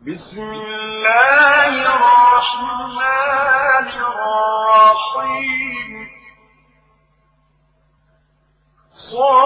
بسم الله الرحمن الرحيم. صاد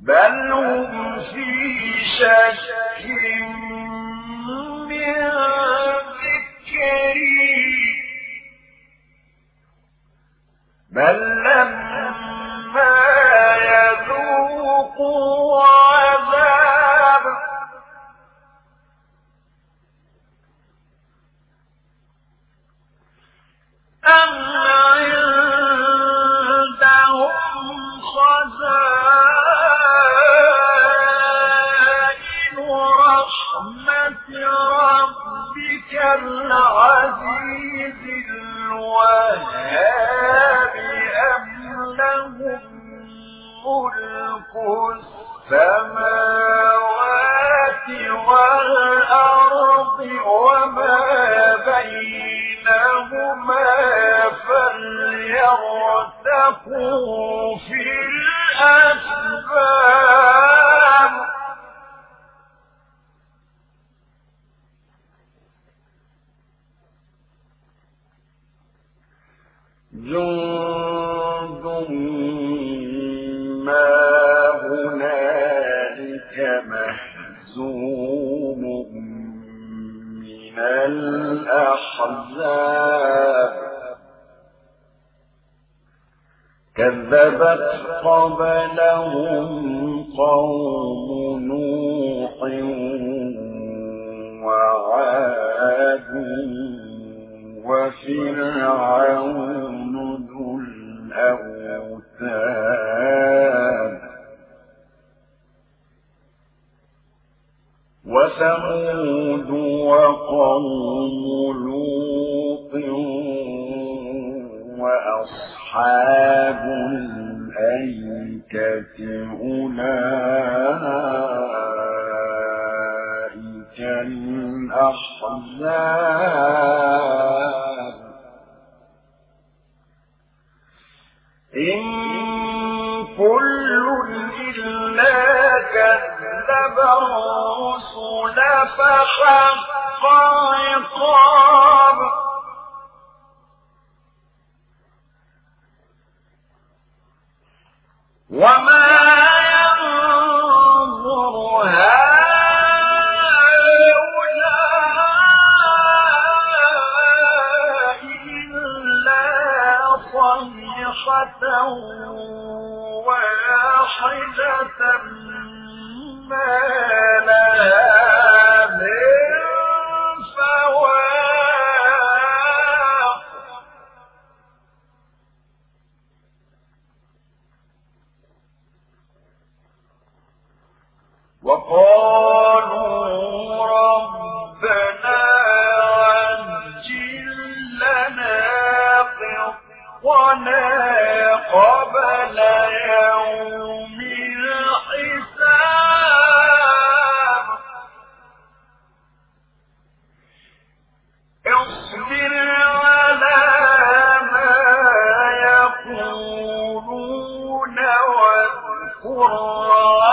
بل هم في شك من ذكري. بل السماوات والأرض وما بينهما فليرتقوا في الأسباب. جند من الأحزاب. كذبت قبلهم قوم نوح وعاد وفرعون ذو الأوتاد. وثمود وقوم لوط وأصحاب الأيكة أولئك الأحزاب. إن كل إلا كذب الله الرسول فحق عقاب وما كلا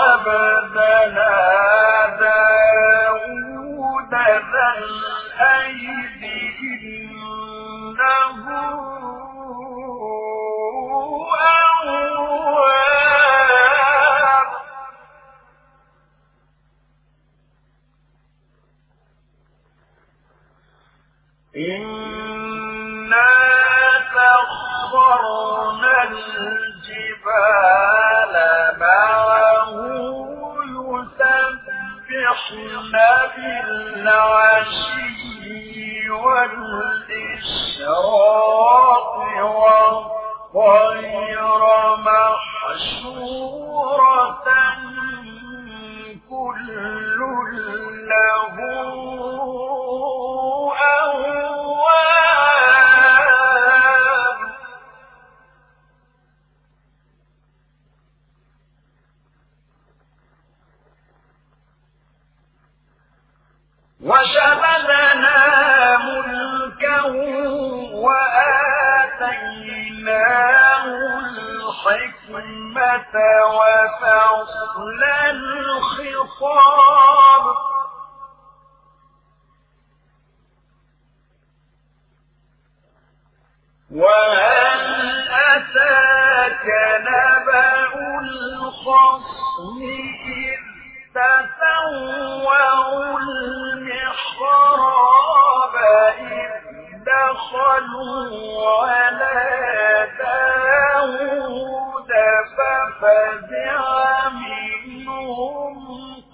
لنا ملكه وآتيناه الحكمة وفصل الخطاب. وآتيناه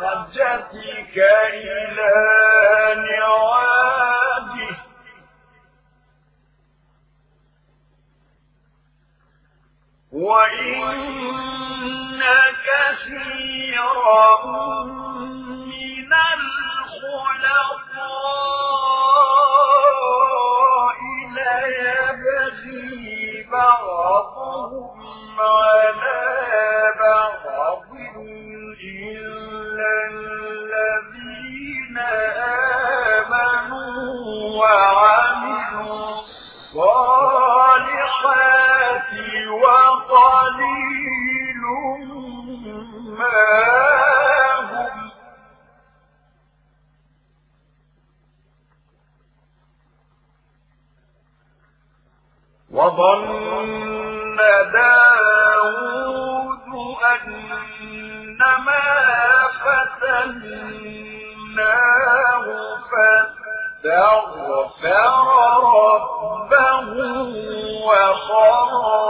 حجتك إلى نعاده وإن كثيرا ظن داود أنما فتناه فاستغفر ربه وخرج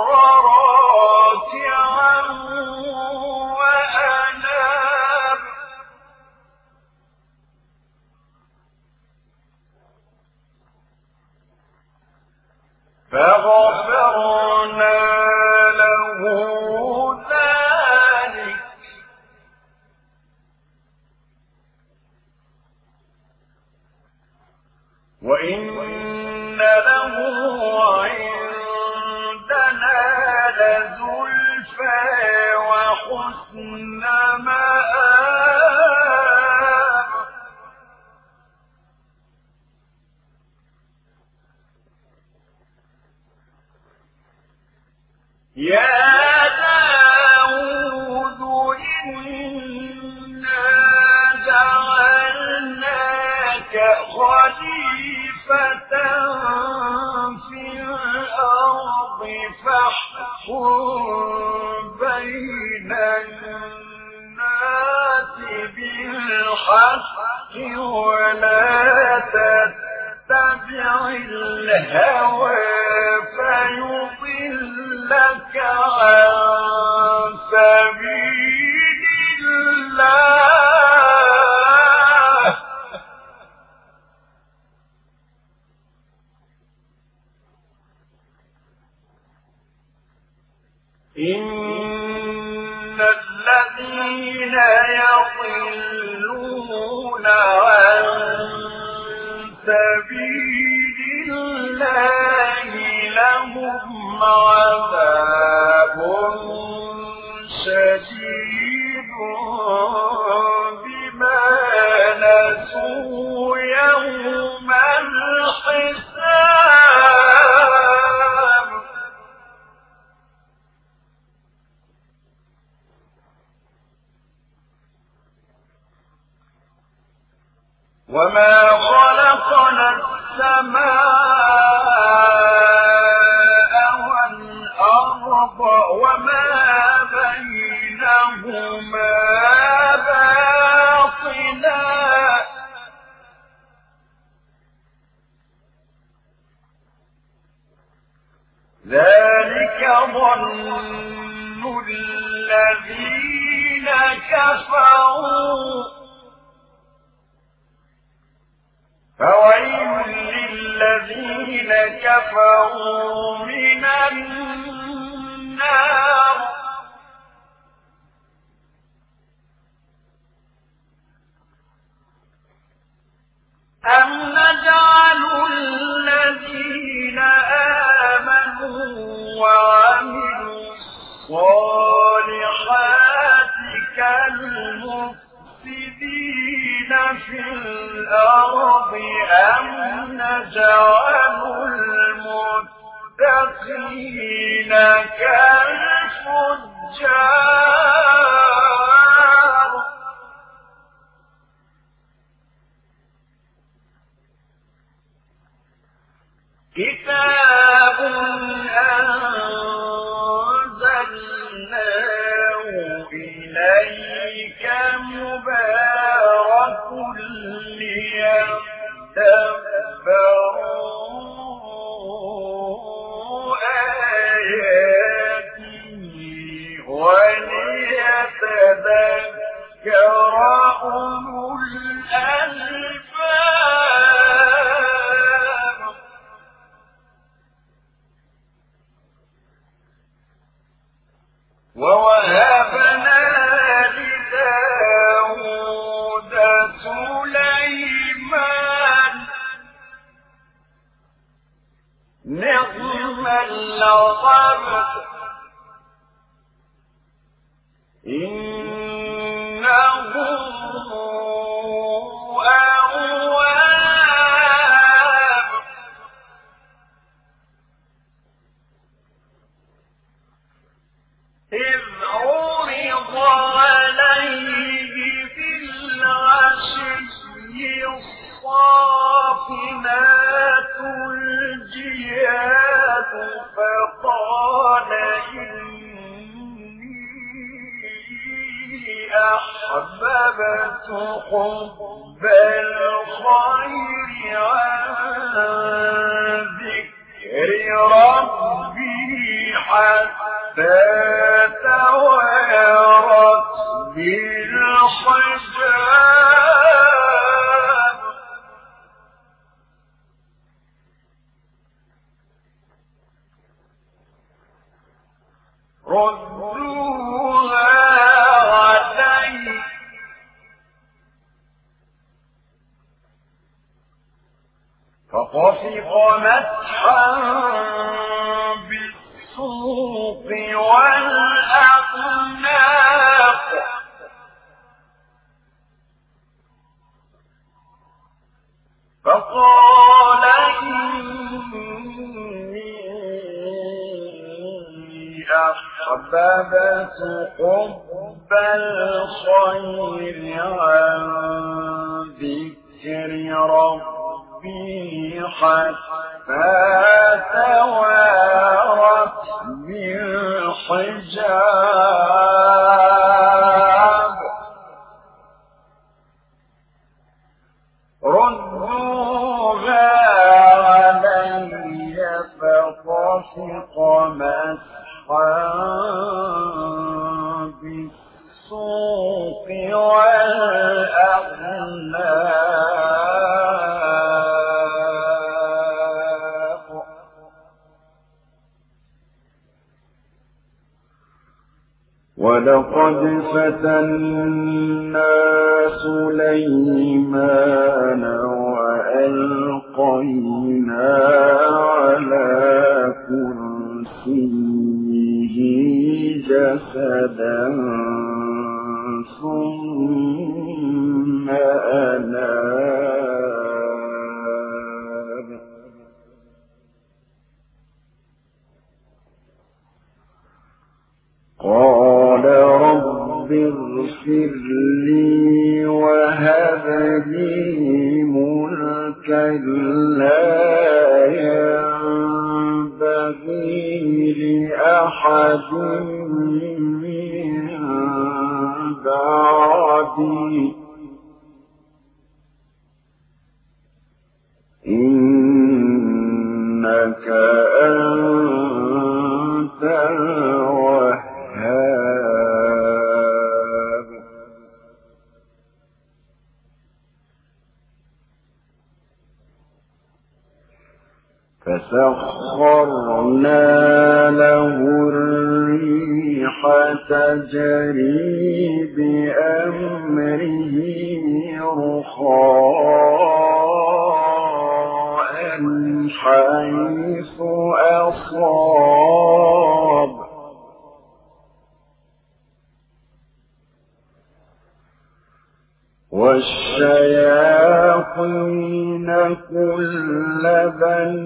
and كتاب أحببت حب أحببت حب الخير عن ذكر ربي حتى توارت بالحجاب ولقد فتنا سليمان وألقينا على كرسيه جسدا والشياطين كل بناء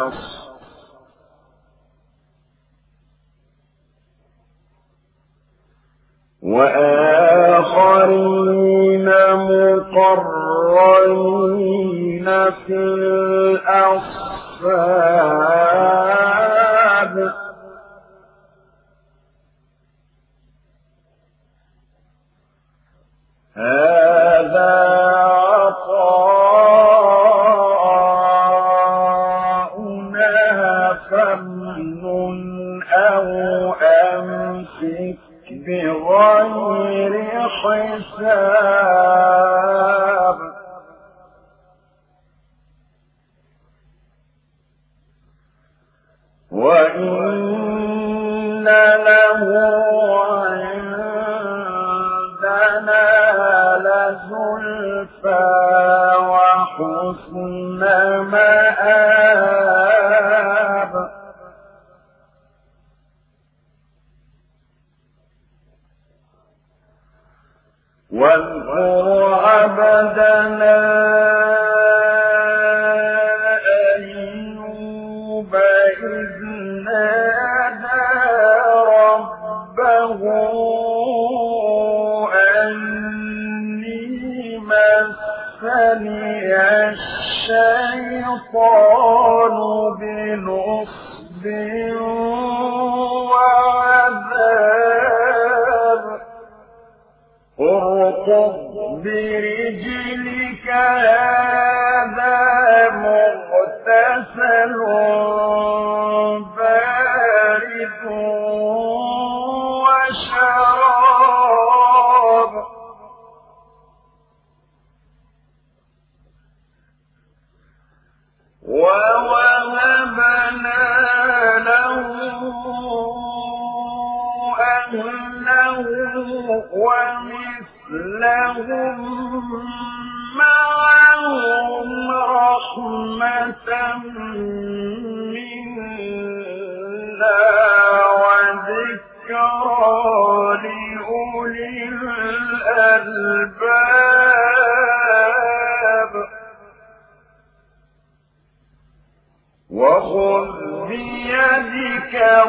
وغواص. وآخرين مقرنين في الأصفاد هذا عطاؤنا فمن أو أمسك بغير حساب. لها ووهبنا له أهله ومثلهم معهم رحمة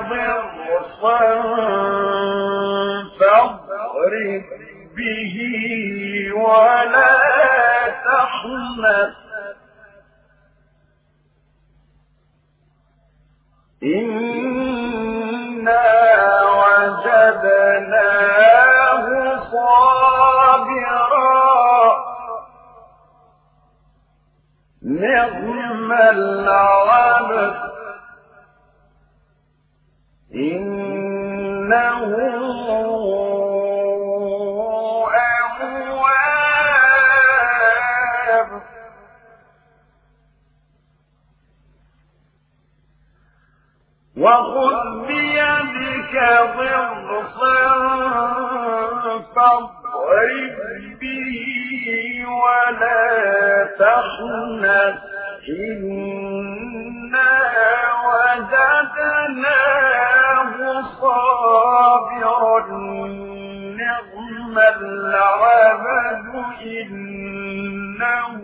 ضغصا فاضرب به ولا تحنث إنا وجدناه صابرا نعم العبد وخذ بيدك ضغصا فاضرب به ولا تحنث إنا وجدناه صابرا نعم العبد إنه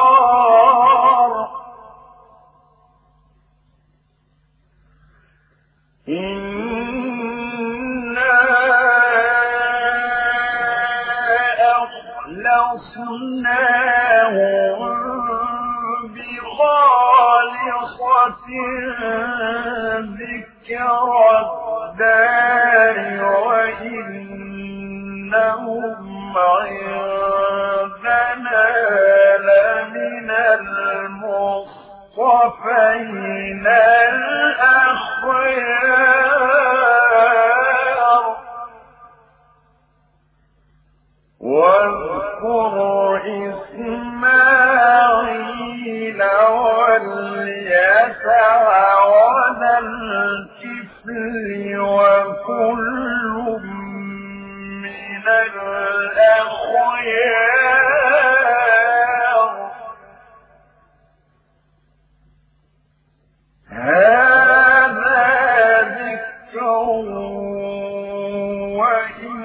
أخلصناهم بخالصة ذكر الدار وإنهم عندنا لمن المصطفين الأخيار الكفل وكل من الأخيار. هذا ذكر وإن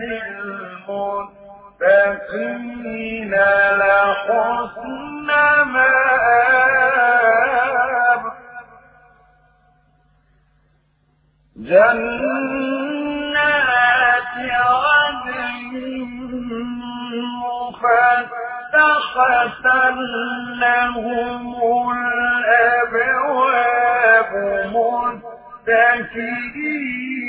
للمتقين. لحسن مآب جنات عدن مفتحة لهم الأبواب متكئين.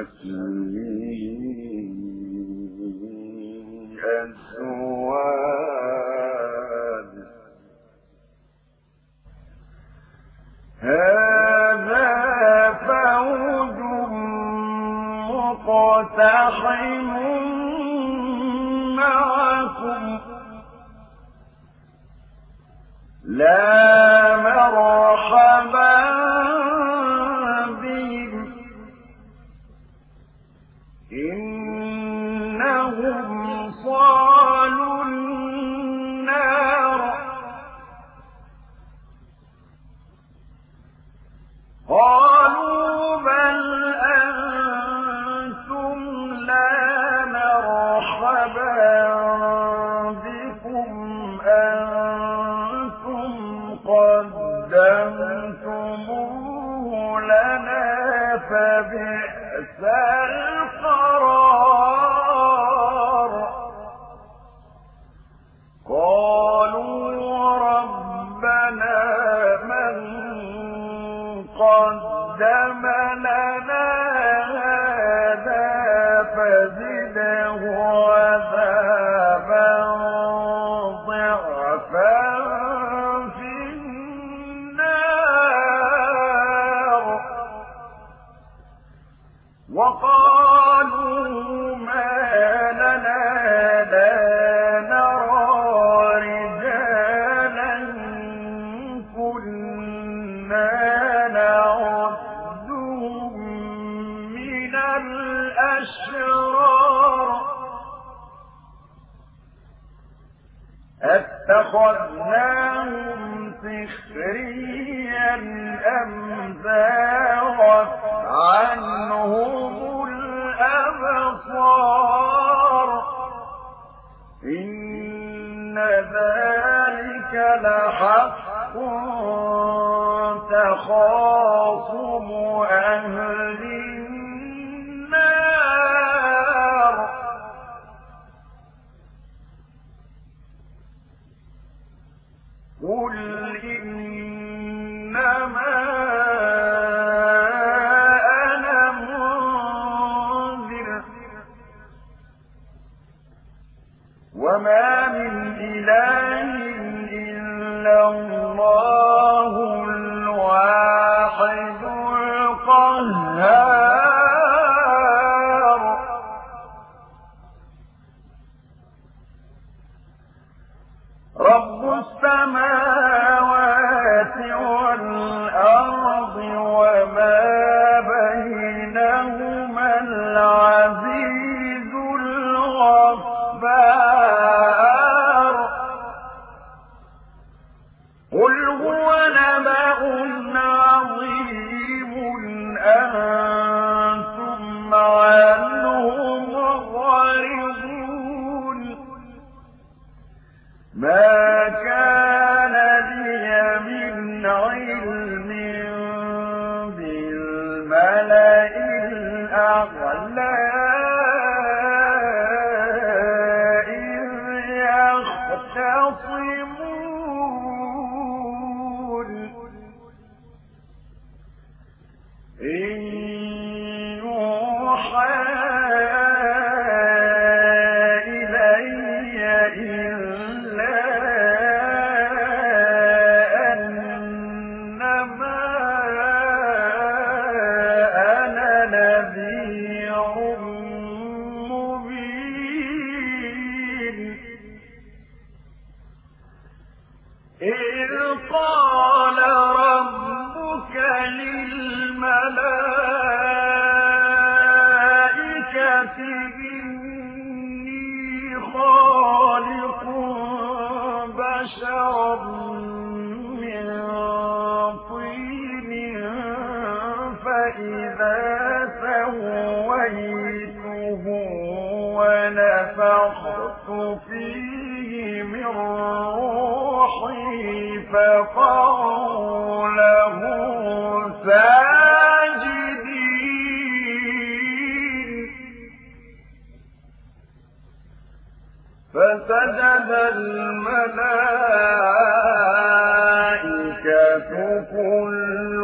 أتوني من قدم لحق تخاصم أهل النار. قل الأغلال ساجدين. فسجد الملائكة كلهم.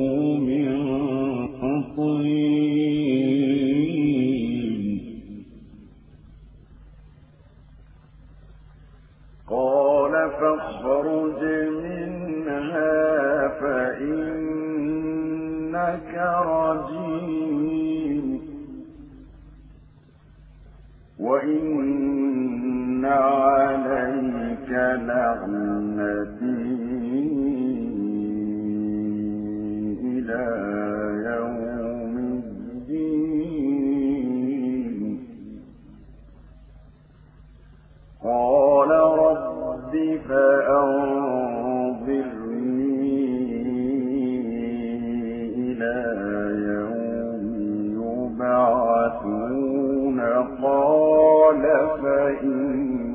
فإنك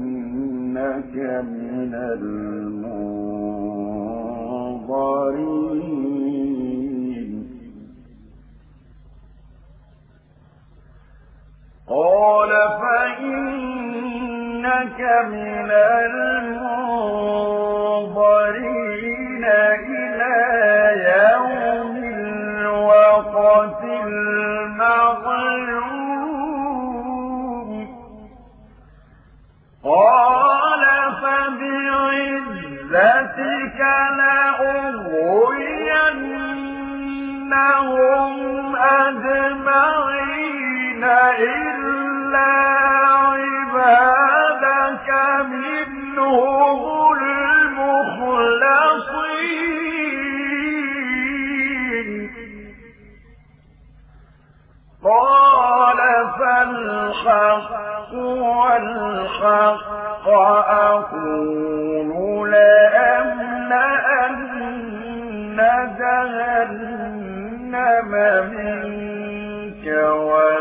من المنظرين قال فإنك من المنظرين الحق جهنم منك وممن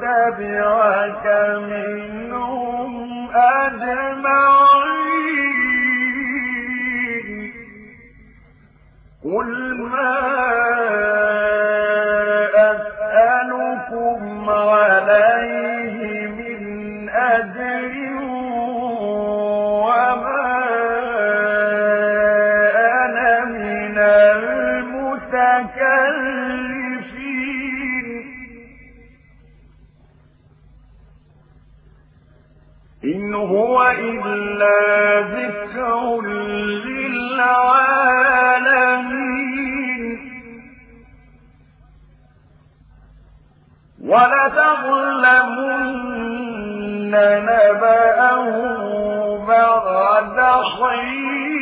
تبعك منهم أجمعين. إلا ذكر للعالمين. ولتعلمن نبأه بعد حين